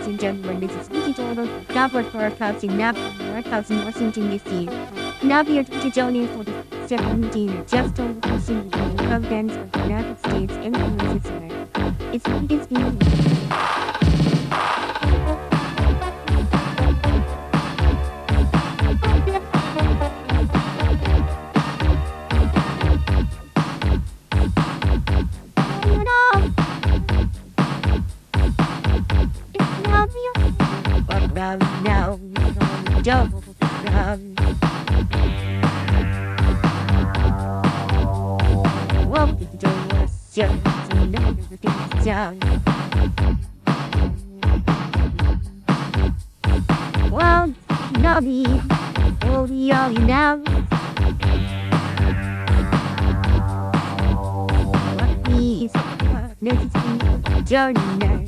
ladies and gentlemen. This is Vicky Jordan, Governor for our House in Napa, House in Washington, D.C. Now we are joining for the 17th Just Over Washington Conference of the United States and the. It's it's been Now, jump around. Welcome to the show. Everything's down. Well, Nobby, oh, we all you now. What is this journey now?